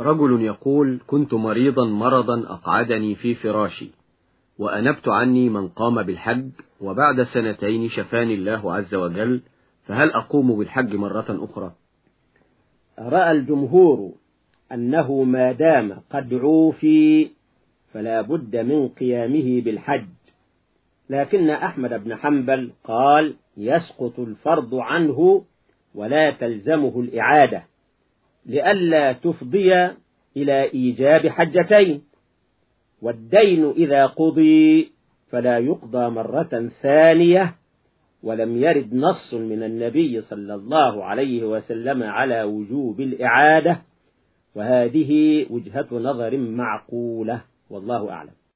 رجل يقول كنت مريضا مرضا أقعدني في فراشي وأنبت عني من قام بالحج وبعد سنتين شفاني الله عز وجل فهل أقوم بالحج مرة أخرى؟ رأى الجمهور أنه ما دام قد عوفي فلا بد من قيامه بالحج. لكن أحمد بن حنبل قال يسقط الفرض عنه ولا تلزمه الإعادة. لئلا تفضي إلى إيجاب حجتين. والدين إذا قضي فلا يقضى مرة ثانية ولم يرد نص من النبي صلى الله عليه وسلم على وجوب الإعادة. وهذه وجهة نظر معقولة والله أعلم.